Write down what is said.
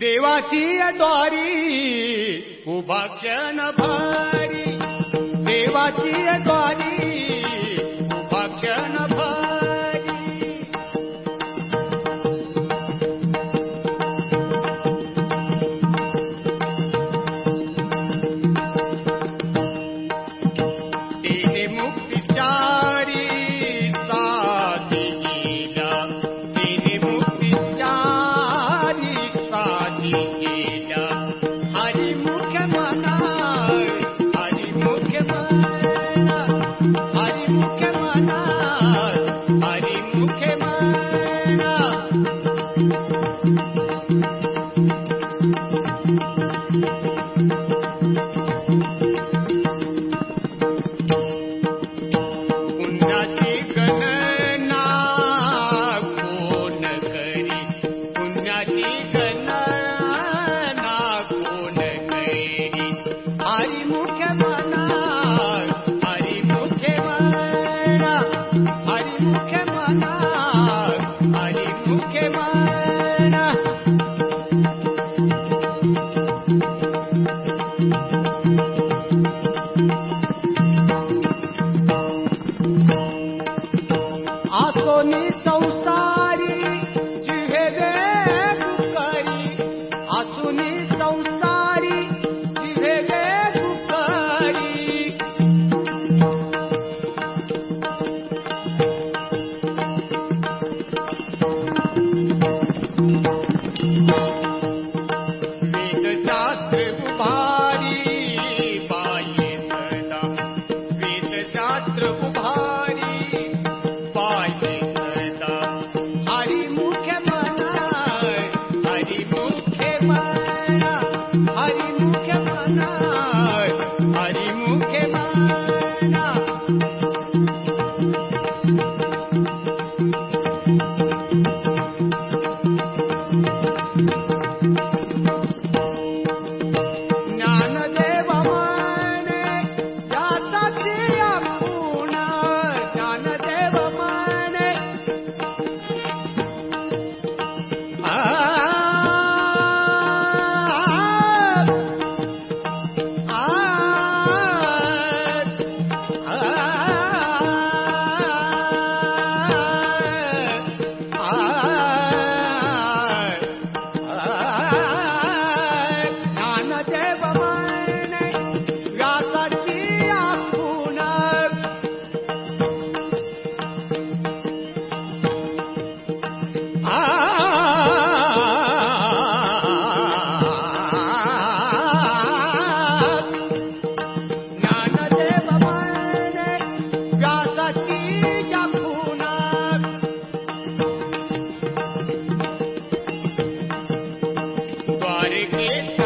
देवाची द्वारी उभा क्षण भारी। देवाची द्वारी come on. के